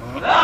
No!